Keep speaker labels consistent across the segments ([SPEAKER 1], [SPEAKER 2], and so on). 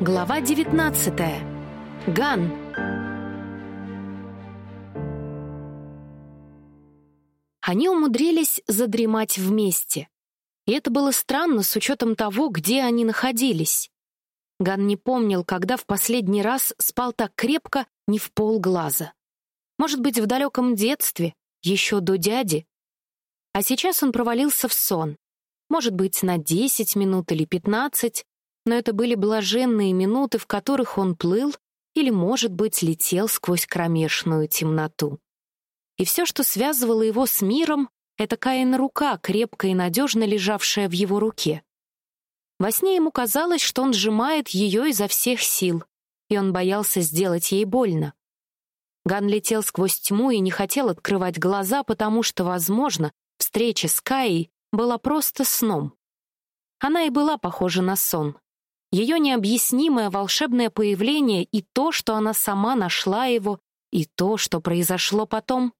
[SPEAKER 1] Глава 19. Ган. Они умудрились задремать вместе. И это было странно с учетом того, где они находились. Ган не помнил, когда в последний раз спал так крепко, не в полглаза. Может быть, в далеком детстве, еще до дяди. А сейчас он провалился в сон. Может быть, на 10 минут или 15, но это были блаженные минуты, в которых он плыл или, может быть, летел сквозь кромешную темноту. И все, что связывало его с миром, это Каина рука, крепко и надежно лежавшая в его руке. Во сне ему казалось, что он сжимает ее изо всех сил, и он боялся сделать ей больно. Ган летел сквозь тьму и не хотел открывать глаза, потому что, возможно, встреча с Каей была просто сном. Она и была похожа на сон. Ее необъяснимое волшебное появление и то, что она сама нашла его, и то, что произошло потом.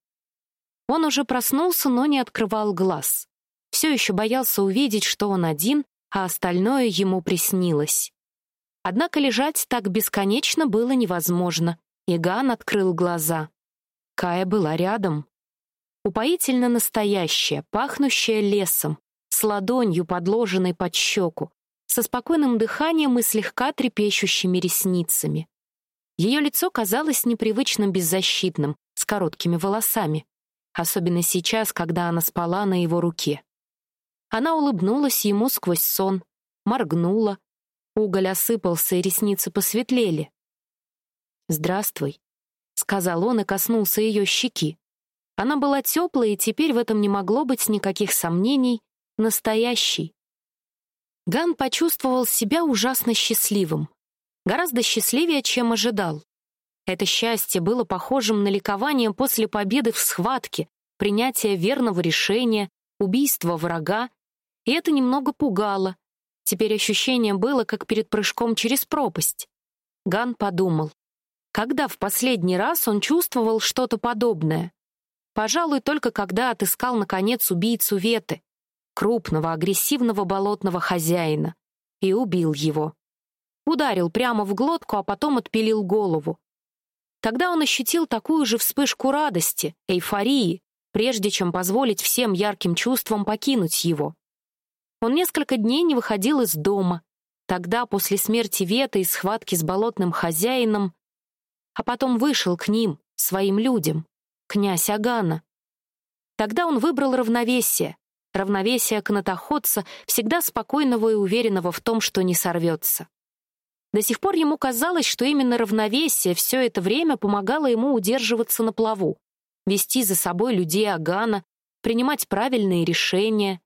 [SPEAKER 1] Он уже проснулся, но не открывал глаз. Все еще боялся увидеть, что он один, а остальное ему приснилось. Однако лежать так бесконечно было невозможно, и Ган открыл глаза. Кая была рядом. Упоительно настоящая, пахнущая лесом, с ладонью, подложенной под щеку, со спокойным дыханием и слегка трепещущими ресницами. Ее лицо казалось непривычно беззащитным, с короткими волосами, особенно сейчас, когда она спала на его руке. Она улыбнулась ему сквозь сон, моргнула, уголь осыпался и ресницы посветлели. «Здравствуй», — сказал он и коснулся ее щеки. Она была теплой, и теперь в этом не могло быть никаких сомнений, настоящей. Ган почувствовал себя ужасно счастливым. Гораздо счастливее, чем ожидал. Это счастье было похожим на ликование после победы в схватке, принятия верного решения, убийства врага, и это немного пугало. Теперь ощущение было, как перед прыжком через пропасть. Ган подумал, когда в последний раз он чувствовал что-то подобное? Пожалуй, только когда отыскал, наконец, убийцу Веты крупного, агрессивного болотного хозяина, и убил его. Ударил прямо в глотку, а потом отпилил голову. Тогда он ощутил такую же вспышку радости, эйфории, прежде чем позволить всем ярким чувствам покинуть его. Он несколько дней не выходил из дома. Тогда, после смерти Веты и схватки с болотным хозяином, а потом вышел к ним, своим людям, князь Агана. Тогда он выбрал равновесие, равновесия канатоходца, всегда спокойного и уверенного в том, что не сорвется. До сих пор ему казалось, что именно равновесие все это время помогало ему удерживаться на плаву, вести за собой людей Агана, принимать правильные решения.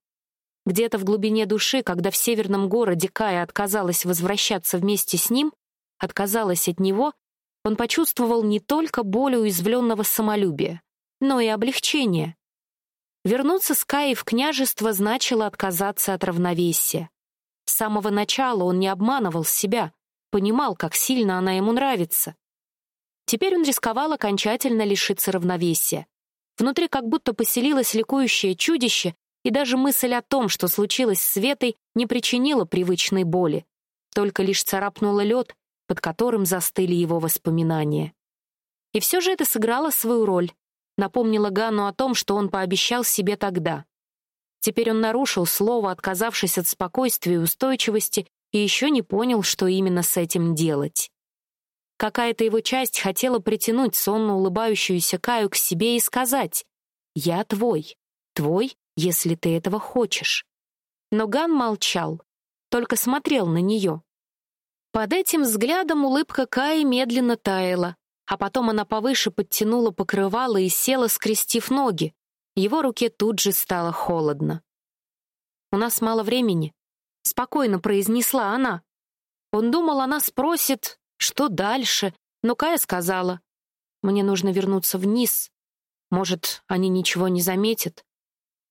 [SPEAKER 1] Где-то в глубине души, когда в северном городе Кая отказалась возвращаться вместе с ним, отказалась от него, он почувствовал не только боль уязвленного самолюбия, но и облегчение. Вернуться с Каей в княжество значило отказаться от равновесия. С самого начала он не обманывал себя, понимал, как сильно она ему нравится. Теперь он рисковал окончательно лишиться равновесия. Внутри как будто поселилось ликующее чудище, и даже мысль о том, что случилось с Светой, не причинила привычной боли, только лишь царапнула лед, под которым застыли его воспоминания. И все же это сыграло свою роль напомнила Гану о том, что он пообещал себе тогда. Теперь он нарушил слово, отказавшись от спокойствия и устойчивости, и еще не понял, что именно с этим делать. Какая-то его часть хотела притянуть сонно улыбающуюся Каю к себе и сказать «Я твой, твой, если ты этого хочешь». Но Ган молчал, только смотрел на нее. Под этим взглядом улыбка Каи медленно таяла, а потом она повыше подтянула покрывало и села, скрестив ноги. Его руке тут же стало холодно. «У нас мало времени», — спокойно произнесла она. Он думал, она спросит, что дальше, но Кая сказала, «Мне нужно вернуться вниз. Может, они ничего не заметят.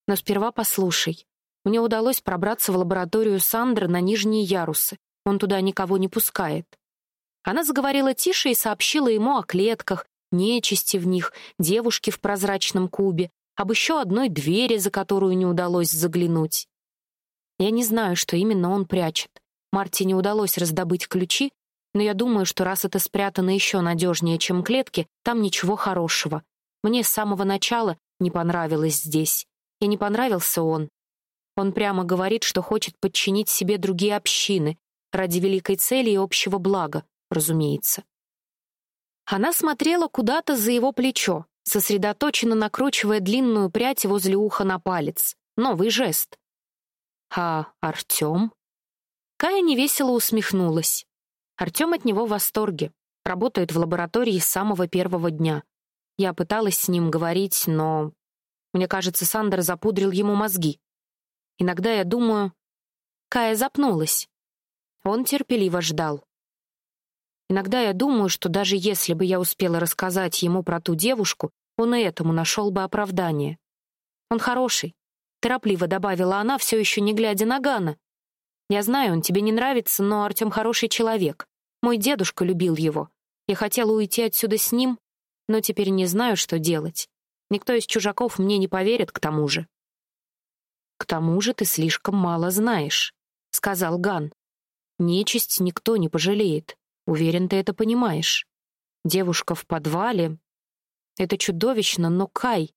[SPEAKER 1] Но сперва послушай. Мне удалось пробраться в лабораторию Сандры на нижние ярусы. Он туда никого не пускает. Она заговорила тише и сообщила ему о клетках, нечисти в них, девушке в прозрачном кубе, об еще одной двери, за которую не удалось заглянуть. Я не знаю, что именно он прячет. Марте не удалось раздобыть ключи, Но я думаю, что раз это спрятано еще надежнее, чем клетки, там ничего хорошего. Мне с самого начала не понравилось здесь. И не понравился он. Он прямо говорит, что хочет подчинить себе другие общины ради великой цели и общего блага, разумеется. Она смотрела куда-то за его плечо, сосредоточенно накручивая длинную прядь возле уха на палец. Новый жест. А Артем? Кая невесело усмехнулась. Артем от него в восторге. Работает в лаборатории с самого первого дня. Я пыталась с ним говорить, но... Мне кажется, Сандер запудрил ему мозги. Иногда я думаю... Кая запнулась. Он терпеливо ждал. Иногда я думаю, что даже если бы я успела рассказать ему про ту девушку, он и этому нашел бы оправдание. Он хороший, торопливо добавила она, все еще не глядя на Гана. Я знаю, он тебе не нравится, но Артем хороший человек. Мой дедушка любил его. Я хотела уйти отсюда с ним, но теперь не знаю, что делать. Никто из чужаков мне не поверит к тому же. К тому же ты слишком мало знаешь, сказал Ган. Нечисть никто не пожалеет. Уверен, ты это понимаешь. Девушка в подвале. Это чудовищно, но Кай,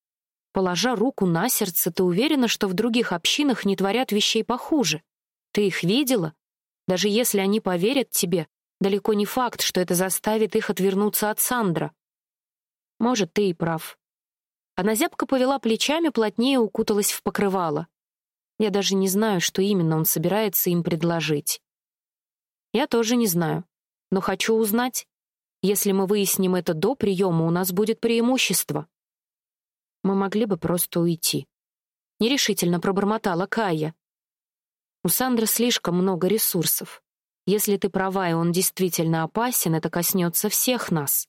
[SPEAKER 1] положа руку на сердце, ты уверена, что в других общинах не творят вещей похуже? Ты их видела? Даже если они поверят тебе, далеко не факт, что это заставит их отвернуться от Сандра. Может, ты и прав. Она зябко повела плечами, плотнее укуталась в покрывало. Я даже не знаю, что именно он собирается им предложить. Я тоже не знаю но хочу узнать. Если мы выясним это до приема, у нас будет преимущество. Мы могли бы просто уйти. Нерешительно пробормотала Кая. У Сандры слишком много ресурсов. Если ты права, и он действительно опасен, это коснется всех нас.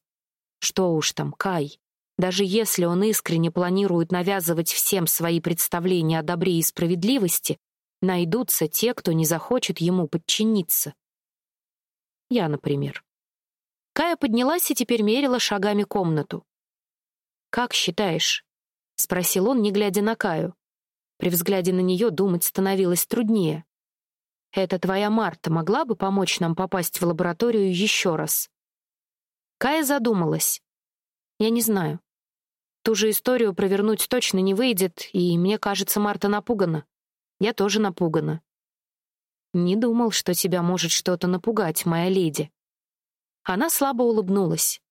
[SPEAKER 1] Что уж там, Кай. Даже если он искренне планирует навязывать всем свои представления о добре и справедливости, найдутся те, кто не захочет ему подчиниться. Я, например. Кая поднялась и теперь мерила шагами комнату. «Как считаешь?» — спросил он, не глядя на Каю. При взгляде на нее думать становилось труднее. «Это твоя Марта могла бы помочь нам попасть в лабораторию еще раз?» Кая задумалась. «Я не знаю. Ту же историю провернуть точно не выйдет, и, мне кажется, Марта напугана. Я тоже напугана. Не думал, что тебя может что-то напугать, моя леди. Она слабо улыбнулась.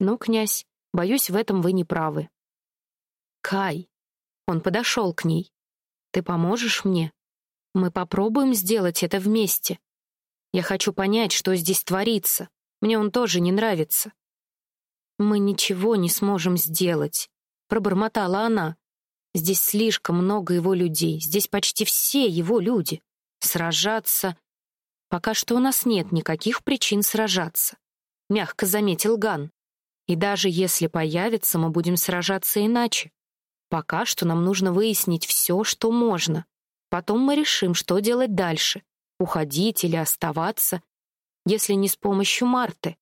[SPEAKER 1] Ну, князь, боюсь, в этом вы не правы. Кай. Он подошел к ней. Ты поможешь мне? Мы попробуем сделать это вместе. Я хочу понять, что здесь творится. Мне он тоже не нравится. Мы ничего не сможем сделать, пробормотала она. Здесь слишком много его людей. Здесь почти все его люди. Сражаться? Пока что у нас нет никаких причин сражаться, мягко заметил Ган. И даже если появится, мы будем сражаться иначе. Пока что нам нужно выяснить все, что можно. Потом мы решим, что делать дальше: уходить или оставаться, если не с помощью Марты.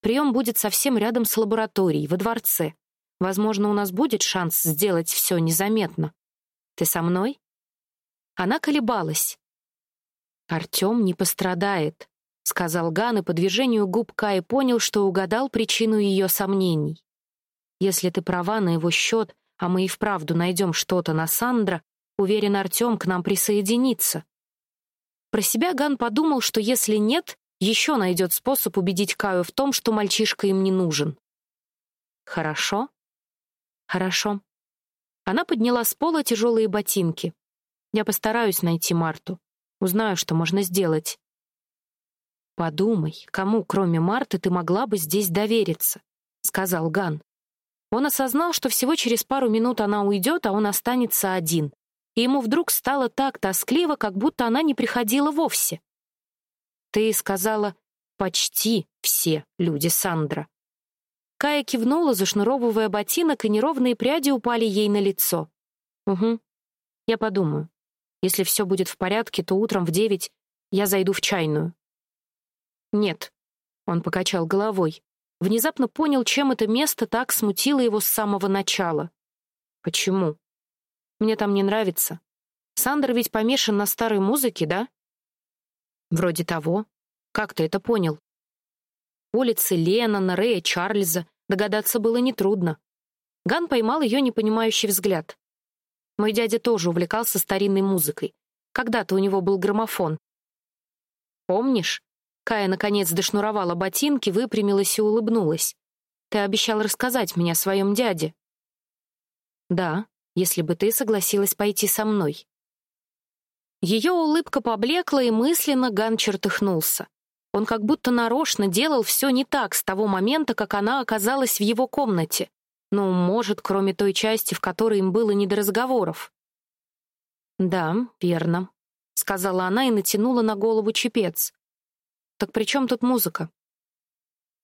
[SPEAKER 1] Прием будет совсем рядом с лабораторией, во дворце. Возможно, у нас будет шанс сделать все незаметно. Ты со мной? Она колебалась. Артем не пострадает, сказал Ган, и по движению губ Кай понял, что угадал причину ее сомнений. Если ты права на его счет, а мы и вправду найдем что-то на Сандра, уверен, Артем к нам присоединится. Про себя Ган подумал, что если нет, еще найдет способ убедить Каю в том, что мальчишка им не нужен. Хорошо? Хорошо. Она подняла с пола тяжелые ботинки. Я постараюсь найти Марту. Узнаю, что можно сделать. Подумай, кому, кроме Марты, ты могла бы здесь довериться, сказал Ган. Он осознал, что всего через пару минут она уйдет, а он останется один. И ему вдруг стало так тоскливо, как будто она не приходила вовсе. Ты сказала почти все люди Сандра. Кая кивнула, зашнуровывая ботинок, и неровные пряди упали ей на лицо. Угу. Я подумаю. Если все будет в порядке, то утром в девять я зайду в чайную. Нет, он покачал головой. Внезапно понял, чем это место так смутило его с самого начала. Почему? Мне там не нравится. Сандер ведь помешан на старой музыке, да? Вроде того. Как ты это понял? Улицы Леннона, Рэя Чарльза. Догадаться было нетрудно. Ган поймал ее непонимающий взгляд. Мой дядя тоже увлекался старинной музыкой. Когда-то у него был граммофон. Помнишь? Кая наконец дошнуровала ботинки, выпрямилась и улыбнулась. Ты обещал рассказать мне о своем дяде. Да, если бы ты согласилась пойти со мной. Ее улыбка поблекла, и мысленно Ган чертыхнулся. Он как будто нарочно делал все не так с того момента, как она оказалась в его комнате. Ну, может, кроме той части, в которой им было не до разговоров. «Да, верно», — сказала она и натянула на голову чепец. «Так при чем тут музыка?»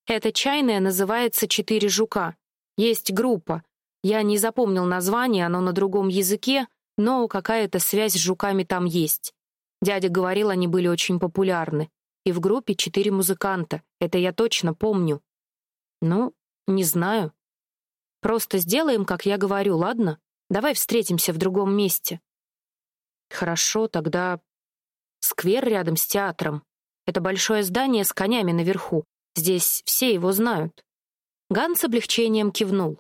[SPEAKER 1] «Эта чайная называется «Четыре жука». Есть группа. Я не запомнил название, оно на другом языке, но какая-то связь с жуками там есть. Дядя говорил, они были очень популярны и в группе четыре музыканта. Это я точно помню. Ну, не знаю. Просто сделаем, как я говорю, ладно? Давай встретимся в другом месте. Хорошо, тогда сквер рядом с театром. Это большое здание с конями наверху. Здесь все его знают. Ган с облегчением кивнул.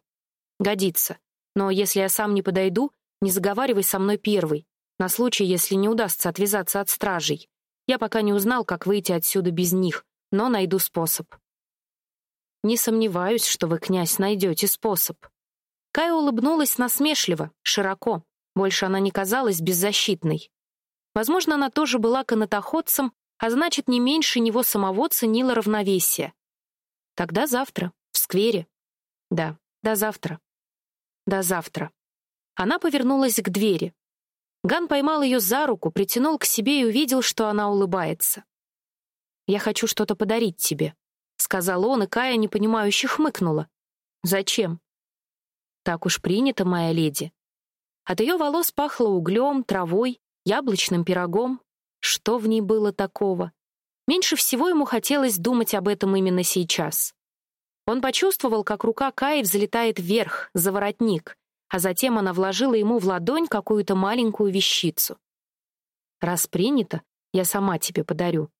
[SPEAKER 1] Годится. Но если я сам не подойду, не заговаривай со мной первый, на случай, если не удастся отвязаться от стражей. Я пока не узнал, как выйти отсюда без них, но найду способ. Не сомневаюсь, что вы, князь, найдете способ. Кая улыбнулась насмешливо, широко. Больше она не казалась беззащитной. Возможно, она тоже была канатоходцем, а значит, не меньше него самого ценила равновесие. Тогда завтра, в сквере. Да, до завтра. До завтра. Она повернулась к двери. Ган поймал ее за руку, притянул к себе и увидел, что она улыбается. «Я хочу что-то подарить тебе», — сказал он, и Кая непонимающе хмыкнула. «Зачем?» «Так уж принято, моя леди». От ее волос пахло углем, травой, яблочным пирогом. Что в ней было такого? Меньше всего ему хотелось думать об этом именно сейчас. Он почувствовал, как рука Каи взлетает вверх, за воротник, а затем она вложила ему в ладонь какую-то маленькую вещицу. «Раз принято, я сама тебе подарю».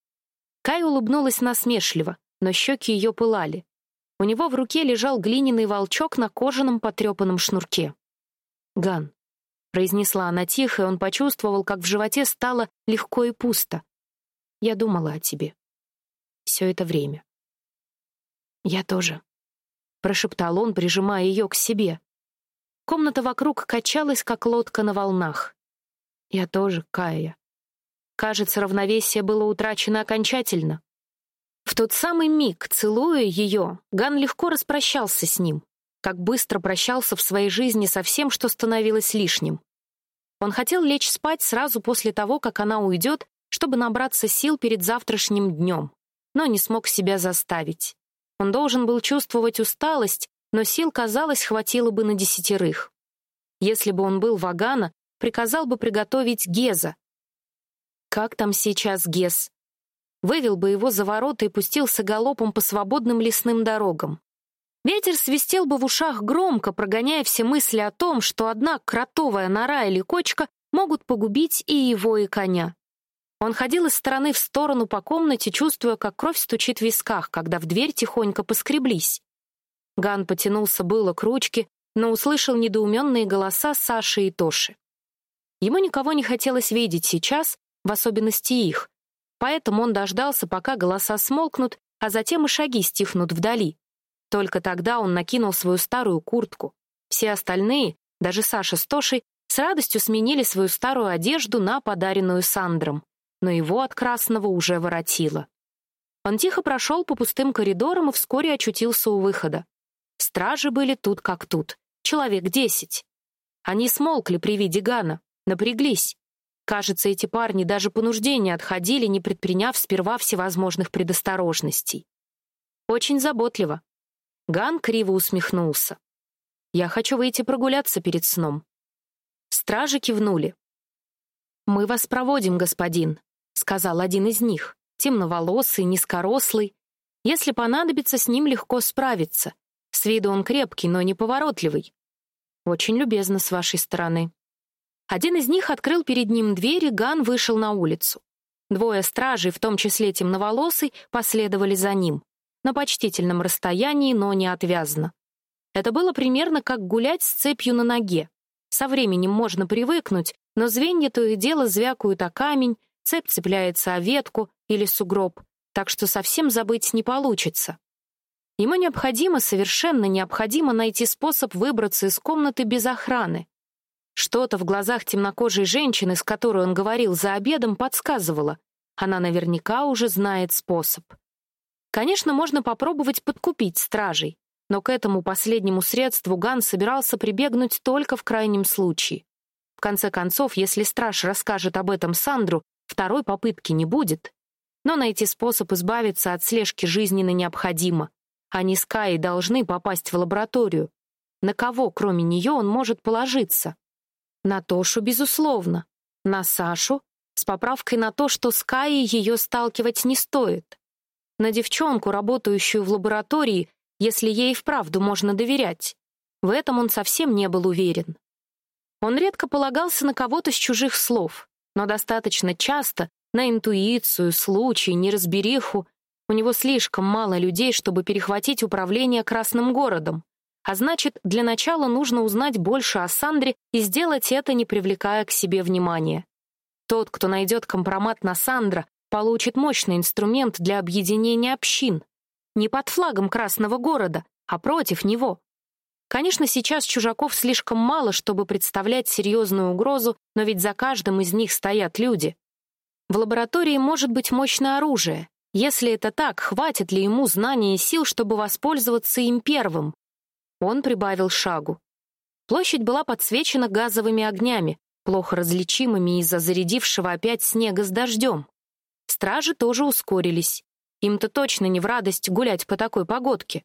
[SPEAKER 1] Кай улыбнулась насмешливо, но щеки ее пылали. У него в руке лежал глиняный волчок на кожаном потрепанном шнурке. «Ган», — произнесла она тихо, и он почувствовал, как в животе стало легко и пусто. «Я думала о тебе. Все это время». «Я тоже», — прошептал он, прижимая ее к себе. Комната вокруг качалась, как лодка на волнах. Я тоже, Кая. Кажется, равновесие было утрачено окончательно. В тот самый миг, целуя ее, Ган легко распрощался с ним, как быстро прощался в своей жизни со всем, что становилось лишним. Он хотел лечь спать сразу после того, как она уйдет, чтобы набраться сил перед завтрашним днем, но не смог себя заставить. Он должен был чувствовать усталость, но сил, казалось, хватило бы на десятерых. Если бы он был Вагана, приказал бы приготовить Геза. Как там сейчас Гез? Вывел бы его за ворота и пустился галопом по свободным лесным дорогам. Ветер свистел бы в ушах громко, прогоняя все мысли о том, что одна кротовая нора или кочка могут погубить и его, и коня. Он ходил из стороны в сторону по комнате, чувствуя, как кровь стучит в висках, когда в дверь тихонько поскреблись. Ган потянулся было к ручке, но услышал недоуменные голоса Саши и Тоши. Ему никого не хотелось видеть сейчас, в особенности их, поэтому он дождался, пока голоса смолкнут, а затем и шаги стихнут вдали. Только тогда он накинул свою старую куртку. Все остальные, даже Саша с Тошей, с радостью сменили свою старую одежду на подаренную Сандром, но его от красного уже воротило. Он тихо прошел по пустым коридорам и вскоре очутился у выхода. Стражи были тут как тут. Человек десять. Они смолкли при виде Гана, напряглись. Кажется, эти парни даже понуждения отходили, не предприняв сперва всевозможных предосторожностей. Очень заботливо. Ган криво усмехнулся. «Я хочу выйти прогуляться перед сном». Стражи кивнули. «Мы вас проводим, господин», — сказал один из них, темноволосый, низкорослый. «Если понадобится, с ним легко справиться. С виду он крепкий, но неповоротливый. Очень любезно с вашей стороны. Один из них открыл перед ним дверь, и Ган вышел на улицу. Двое стражей, в том числе темноволосый, последовали за ним. на почтительном расстоянии, но не отвязно. Это было примерно как гулять с цепью на ноге. Со временем можно привыкнуть, но звенья то и дело звякают о камень, цепь цепляется о ветку или сугроб, так что совсем забыть не получится. Ему необходимо, совершенно необходимо найти способ выбраться из комнаты без охраны. Что-то в глазах темнокожей женщины, с которой он говорил за обедом, подсказывало. Она наверняка уже знает способ. Конечно, можно попробовать подкупить стражей, но к этому последнему средству Ган собирался прибегнуть только в крайнем случае. В конце концов, если страж расскажет об этом Сандру, второй попытки не будет. Но найти способ избавиться от слежки жизненно необходимо. Они с Каей должны попасть в лабораторию. На кого, кроме нее, он может положиться? На Тошу, безусловно. На Сашу, с поправкой на то, что с Каей ее сталкивать не стоит. На девчонку, работающую в лаборатории, если ей вправду можно доверять. В этом он совсем не был уверен. Он редко полагался на кого-то с чужих слов, но достаточно часто на интуицию, случай, неразбериху. У него слишком мало людей, чтобы перехватить управление Красным городом. А значит, для начала нужно узнать больше о Сандре и сделать это, не привлекая к себе внимания. Тот, кто найдет компромат на Сандра, получит мощный инструмент для объединения общин. Не под флагом Красного города, а против него. Конечно, сейчас чужаков слишком мало, чтобы представлять серьезную угрозу, но ведь за каждым из них стоят люди. В лаборатории может быть мощное оружие. Если это так, хватит ли ему знаний и сил, чтобы воспользоваться им первым? Он прибавил шагу. Площадь была подсвечена газовыми огнями, плохо различимыми из-за зарядившего опять снега с дождем. Стражи тоже ускорились. Им-то точно не в радость гулять по такой погодке.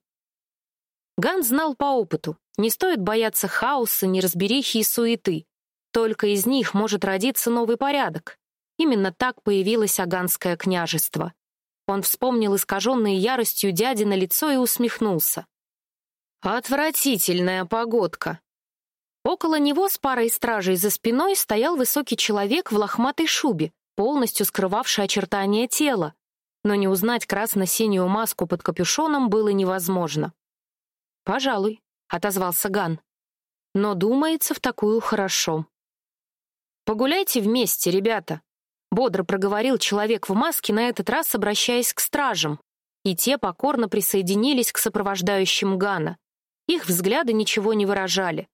[SPEAKER 1] Ган знал по опыту, не стоит бояться хаоса, неразберихи и суеты. Только из них может родиться новый порядок. Именно так появилось Аганское княжество. Он вспомнил искаженное яростью дяди на лицо и усмехнулся. Отвратительная погодка. Около него с парой стражей за спиной стоял высокий человек в лохматой шубе, полностью скрывавший очертания тела, но не узнать красно-синюю маску под капюшоном было невозможно. «Пожалуй», — отозвался Ган. «Но думается в такую хорошо». «Погуляйте вместе, ребята», — бодро проговорил человек в маске, на этот раз обращаясь к стражам, и те покорно присоединились к сопровождающим Гана. Их взгляды ничего не выражали.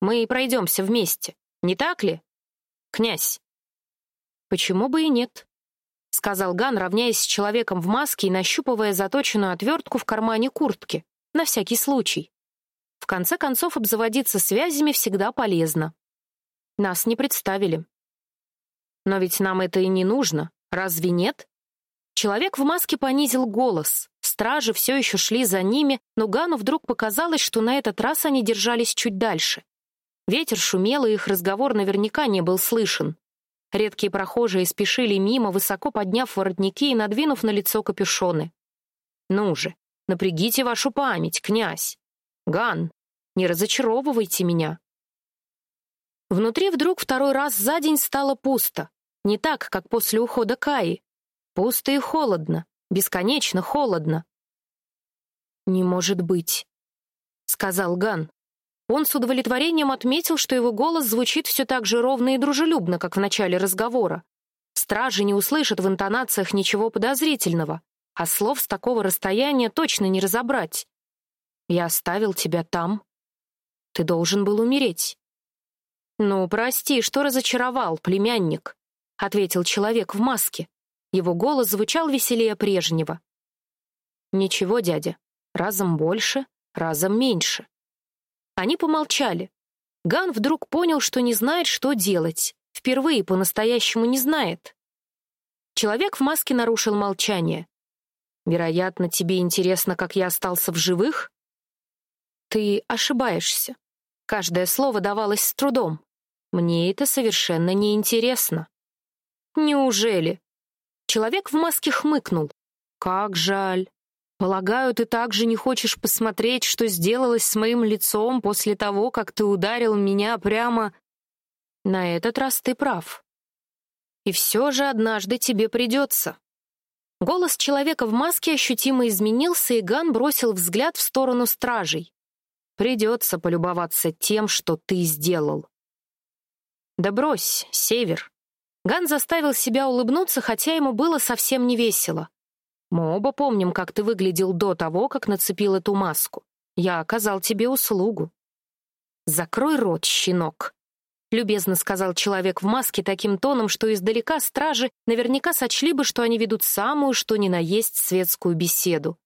[SPEAKER 1] Мы пройдемся вместе, не так ли? Князь. Почему бы и нет? сказал Ган, равняясь с человеком в маске и нащупывая заточенную отвертку в кармане куртки, на всякий случай. В конце концов, обзаводиться связями всегда полезно. Нас не представили. Но ведь нам это и не нужно, разве нет? Человек в маске понизил голос. Стражи все еще шли за ними, но Гану вдруг показалось, что на этот раз они держались чуть дальше. Ветер шумел, и их разговор наверняка не был слышен. Редкие прохожие спешили мимо, высоко подняв воротники и надвинув на лицо капюшоны. «Ну же, напрягите вашу память, князь! Ган, не разочаровывайте меня!» Внутри вдруг второй раз за день стало пусто. Не так, как после ухода Каи. Пусто и холодно, бесконечно холодно. «Не может быть», — сказал Ган. Он с удовлетворением отметил, что его голос звучит все так же ровно и дружелюбно, как в начале разговора. Стражи не услышат в интонациях ничего подозрительного, а слов с такого расстояния точно не разобрать. «Я оставил тебя там. Ты должен был умереть». «Ну, прости, что разочаровал, племянник», — ответил человек в маске. Его голос звучал веселее прежнего. «Ничего, дядя, разом больше, разом меньше». Они помолчали. Ган вдруг понял, что не знает, что делать. Впервые по-настоящему не знает. Человек в маске нарушил молчание. «Вероятно, тебе интересно, как я остался в живых?» «Ты ошибаешься. Каждое слово давалось с трудом. Мне это совершенно не интересно». «Неужели?» Человек в маске хмыкнул. «Как жаль. Полагаю, ты также не хочешь посмотреть, что сделалось с моим лицом после того, как ты ударил меня прямо...» «На этот раз ты прав. И все же однажды тебе придется». Голос человека в маске ощутимо изменился, и Ган бросил взгляд в сторону стражей. «Придется полюбоваться тем, что ты сделал». «Да брось, Север». Ган заставил себя улыбнуться, хотя ему было совсем не весело. «Мы оба помним, как ты выглядел до того, как нацепил эту маску. Я оказал тебе услугу». «Закрой рот, щенок», любезно сказал человек в маске таким тоном, что издалека стражи наверняка сочли бы, что они ведут самую, что ни на есть светскую беседу.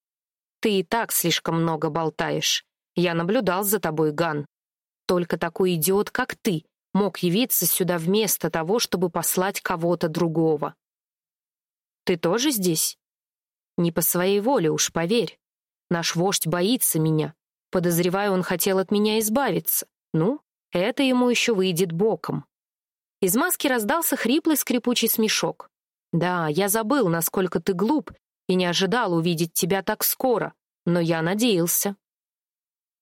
[SPEAKER 1] Ты и так слишком много болтаешь. Я наблюдал за тобой, Ган. Только такой идиот, как ты, мог явиться сюда вместо того, чтобы послать кого-то другого. Ты тоже здесь? Не по своей воле, уж поверь. Наш вождь боится меня. Подозреваю, он хотел от меня избавиться. Ну, это ему еще выйдет боком. Из маски раздался хриплый скрипучий смешок. «Да, я забыл, насколько ты глуп, и не ожидал увидеть тебя так скоро, но я надеялся».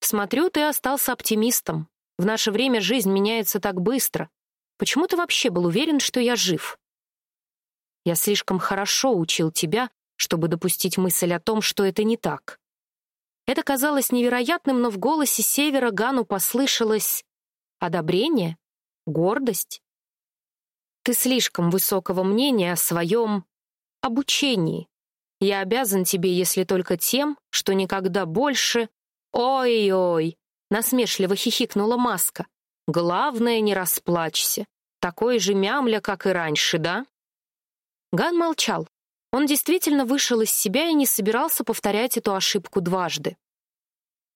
[SPEAKER 1] «Смотрю, ты остался оптимистом. В наше время жизнь меняется так быстро. Почему ты вообще был уверен, что я жив?» «Я слишком хорошо учил тебя, чтобы допустить мысль о том, что это не так». Это казалось невероятным, но в голосе Севера Гану послышалось Одобрение? Гордость? Ты слишком высокого мнения о своем обучении. Я обязан тебе, если только тем, что никогда больше... Ой-ой! Насмешливо хихикнула Маска. Главное, не расплачься. Такой же мямля, как и раньше, да? Ган молчал. Он действительно вышел из себя и не собирался повторять эту ошибку дважды.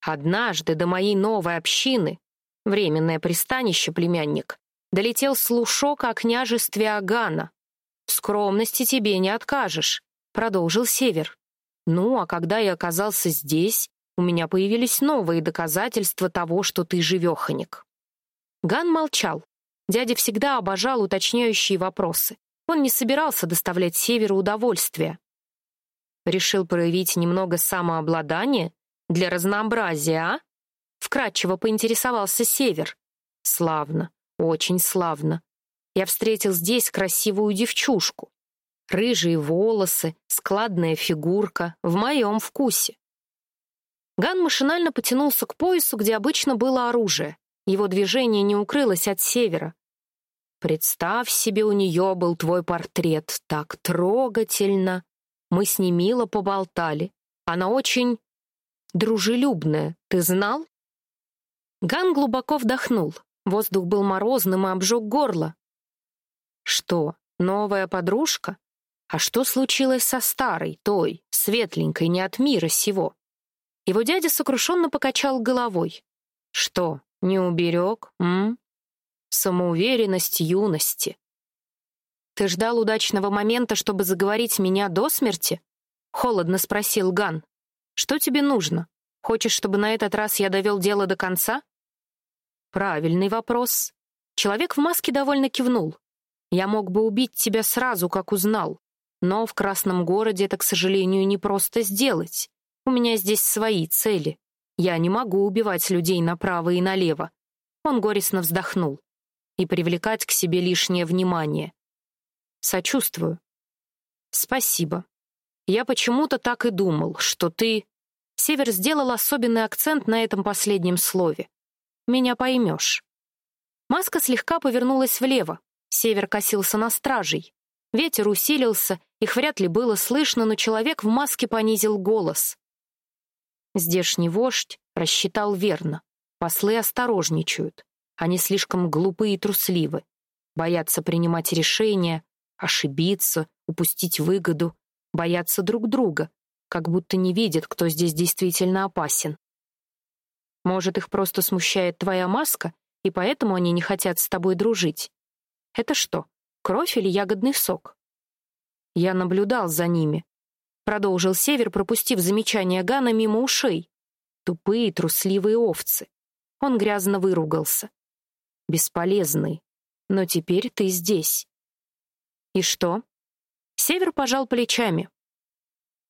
[SPEAKER 1] Однажды до моей новой общины временное пристанище, племянник, долетел слушок о княжестве Агана. «В скромности тебе не откажешь», — продолжил Север. «Ну, а когда я оказался здесь, у меня появились новые доказательства того, что ты живеханик». Ган молчал. Дядя всегда обожал уточняющие вопросы. Он не собирался доставлять Северу удовольствие. Решил проявить немного самообладания для разнообразия, а? Вкратчиво поинтересовался Север. Славно, очень славно. Я встретил здесь красивую девчушку. Рыжие волосы, складная фигурка, в моем вкусе. Ган машинально потянулся к поясу, где обычно было оружие. Его движение не укрылось от Севера. Представь себе, у нее был твой портрет. Так трогательно. Мы с ней мило поболтали. Она очень дружелюбная. Ты знал? Ган глубоко вдохнул. Воздух был морозным и обжег горло. Что, новая подружка? А что случилось со старой, той, светленькой, не от мира сего? Его дядя сокрушенно покачал головой. Что, не уберег, м? Самоуверенность юности. Ты ждал удачного момента, чтобы заговорить меня до смерти? Холодно спросил Ган. Что тебе нужно? Хочешь, чтобы на этот раз я довел дело до конца? Правильный вопрос. Человек в маске довольно кивнул. Я мог бы убить тебя сразу, как узнал. Но в Красном городе это, к сожалению, не просто сделать. У меня здесь свои цели. Я не могу убивать людей направо и налево. Он горестно вздохнул. И привлекать к себе лишнее внимание. Сочувствую. Спасибо. Я почему-то так и думал, что ты... Север сделал особенный акцент на этом последнем слове меня поймешь». Маска слегка повернулась влево. Север косился на стражей. Ветер усилился, их вряд ли было слышно, но человек в маске понизил голос. Здешний вождь рассчитал верно. Послы осторожничают. Они слишком глупы и трусливы. Боятся принимать решения, ошибиться, упустить выгоду. Боятся друг друга, как будто не видят, кто здесь действительно опасен. Может, их просто смущает твоя маска, и поэтому они не хотят с тобой дружить? Это что, кровь или ягодный сок? Я наблюдал за ними. Продолжил Север, пропустив замечание Гана мимо ушей. Тупые, трусливые овцы. Он грязно выругался. Бесполезный. Но теперь ты здесь. И что? Север пожал плечами.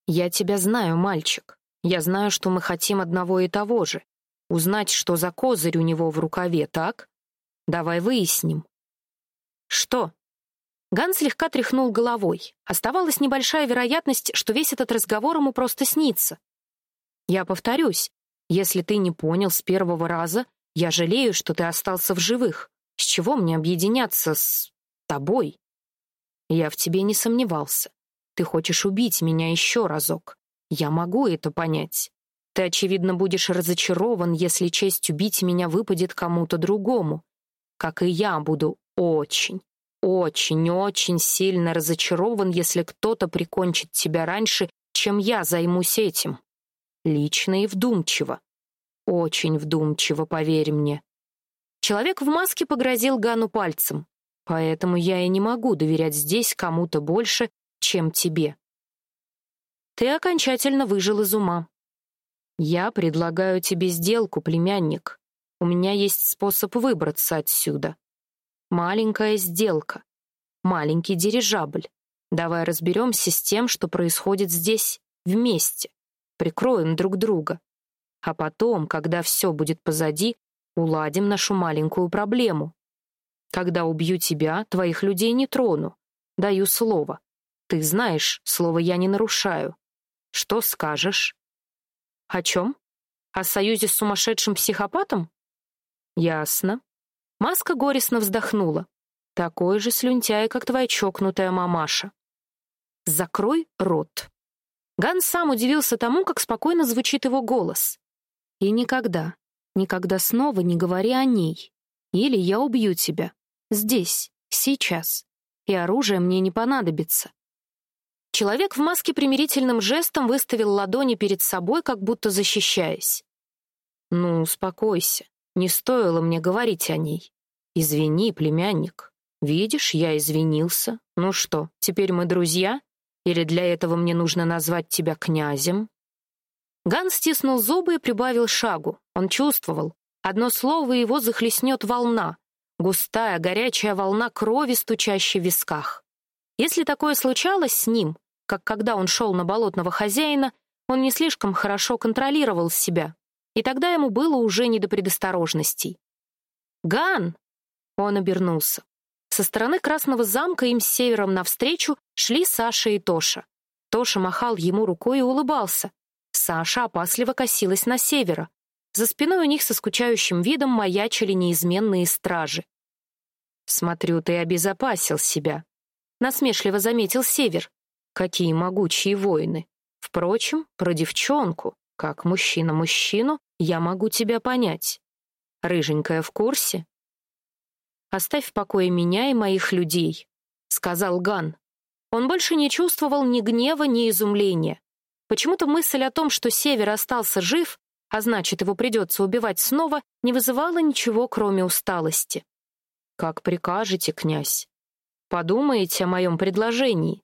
[SPEAKER 1] Я тебя знаю, мальчик. Я знаю, что мы хотим одного и того же. Узнать, что за козырь у него в рукаве, так? Давай выясним. Что? Ган слегка тряхнул головой. Оставалась небольшая вероятность, что весь этот разговор ему просто снится. «Я повторюсь, если ты не понял с первого раза, я жалею, что ты остался в живых. С чего мне объединяться с... тобой?» «Я в тебе не сомневался. Ты хочешь убить меня еще разок. Я могу это понять. Ты, очевидно, будешь разочарован, если честь убить меня выпадет кому-то другому. Как и я буду очень, очень-очень сильно разочарован, если кто-то прикончит тебя раньше, чем я займусь этим. Лично и вдумчиво. Очень вдумчиво, поверь мне. Человек в маске погрозил Гану пальцем. Поэтому я и не могу доверять здесь кому-то больше, чем тебе. Ты окончательно выжил из ума. Я предлагаю тебе сделку, племянник. У меня есть способ выбраться отсюда. Маленькая сделка. Маленький дирижабль. Давай разберемся с тем, что происходит здесь, вместе. Прикроем друг друга. А потом, когда все будет позади, уладим нашу маленькую проблему. Когда убью тебя, твоих людей не трону. Даю слово. Ты знаешь, слово я не нарушаю. Что скажешь? О чем? О союзе с сумасшедшим психопатом? Ясно. Маска горестно вздохнула. Такой же слюнтяй, как твоя чокнутая мамаша. Закрой рот. Ганс сам удивился тому, как спокойно звучит его голос. И никогда, никогда снова не говори о ней. Или я убью тебя. Здесь, сейчас. И оружие мне не понадобится. Человек в маске примирительным жестом выставил ладони перед собой, как будто защищаясь. «Ну, успокойся. Не стоило мне говорить о ней. Извини, племянник. Видишь, я извинился. Ну что, теперь мы друзья? Или для этого мне нужно назвать тебя князем?» Ган стиснул зубы и прибавил шагу. Он чувствовал. Одно слово его захлестнет волна. Густая, горячая волна крови, стучащей в висках. Если такое случалось с ним, как когда он шел на болотного хозяина, он не слишком хорошо контролировал себя, и тогда ему было уже не до предосторожностей. «Ган!» — он обернулся. Со стороны Красного замка им с севером навстречу шли Саша и Тоша. Тоша махал ему рукой и улыбался. Саша опасливо косилась на севера. За спиной у них со скучающим видом маячили неизменные стражи. «Смотрю, ты обезопасил себя», — насмешливо заметил Север. Какие могучие воины. Впрочем, про девчонку, как мужчина мужчину, я могу тебя понять. Рыженькая в курсе? Оставь в покое меня и моих людей, сказал Ган. Он больше не чувствовал ни гнева, ни изумления. Почему-то мысль о том, что Север остался жив, а значит, его придется убивать снова, не вызывала ничего, кроме усталости. Как прикажете, князь? Подумаете о моем предложении.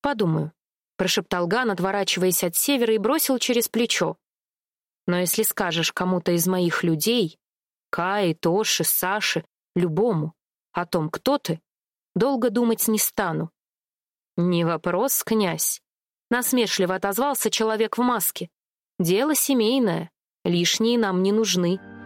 [SPEAKER 1] «Подумаю», — прошептал Ган, отворачиваясь от севера и бросил через плечо. «Но если скажешь кому-то из моих людей, Кае, Тоши, Саши, любому, о том, кто ты, долго думать не стану». «Не вопрос, князь», — насмешливо отозвался человек в маске. «Дело семейное, лишние нам не нужны».